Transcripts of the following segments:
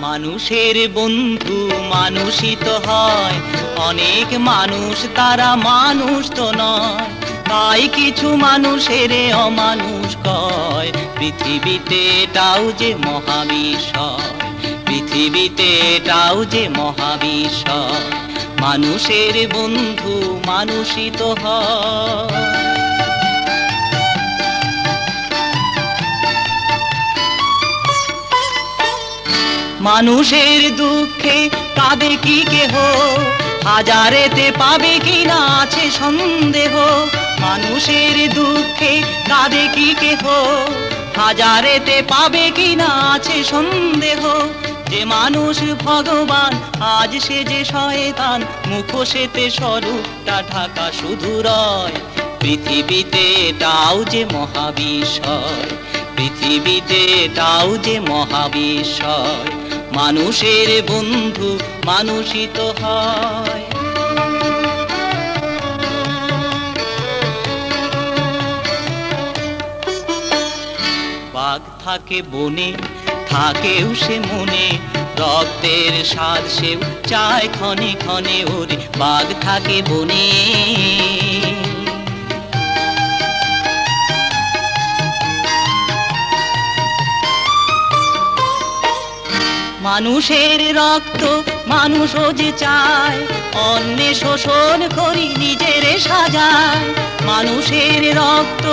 মানুষের বন্ধু মানুষই তো হয়। অনেক মানুষ তারা মানুষ তো নয়। তাই কিছু মানুষের অমানুষ কয়। পৃথিবীতে এটাও যে মহাবিষ পৃথিবীতে এটাও যে মহাবিষ মানুষের বন্ধু মানুষই তো হয় মানুষের দুঃখে কাঁদে কি কেহ? হাজারেতে পাবে কি না আছে সন্দেহ? মানুষের দুঃখে কাঁদে কি কেহ? হাজারেতে পাবে কি না আছে সন্দেহ? যে মানুষ ভগবান, আজ সে যে শয়তান, মুখোশেতে স্বরূপটা ঢাকা শুধু রয়। পৃথিবীতে তাও যে মহাবিশ্বয়, পৃথিবীতে তাও যে মহাবিশ্বয়, মানুষের বন্ধু মানুষই তো হয়। বাঘ থাকে বনে থাকেও সে মনে, রক্তের স্বাদ সেও চায় ক্ষণে ক্ষণে ওরে, বাঘ থাকে বনে। মানুষের রক্ত মানুষও যে চায় অন্যে শোষণ করি নিজের সাজায়। মানুষের রক্ত,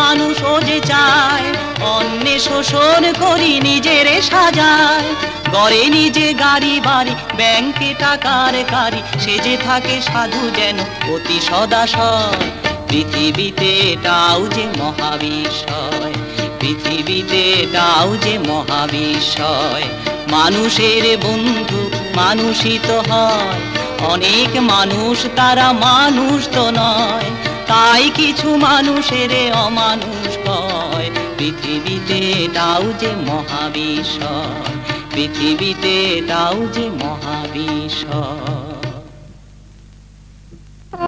মানুষও যে চায় অন্যে শোষণ করি নিজের সাজায়। গড়ে নিজে গাড়ি বাড়ি, ব্যাংকে টাকার কারি, সে যে থাকে সাধু যেন অতি সদাশয় পৃথিবীতে এটাও যে মহাবিশ্বয় পৃথিবীতে এটাও যে মহাবিশ্বয় মানুষের বন্ধু মানুষই তো হয়, অনেক মানুষ তারা মানুষ তো নয়। তাই কিছু মানুষের অমানুষ কয় পৃথিবীতে তাও যে মহাবিশ্বয় পৃথিবীতে তাও যে মহাবিশ্বয়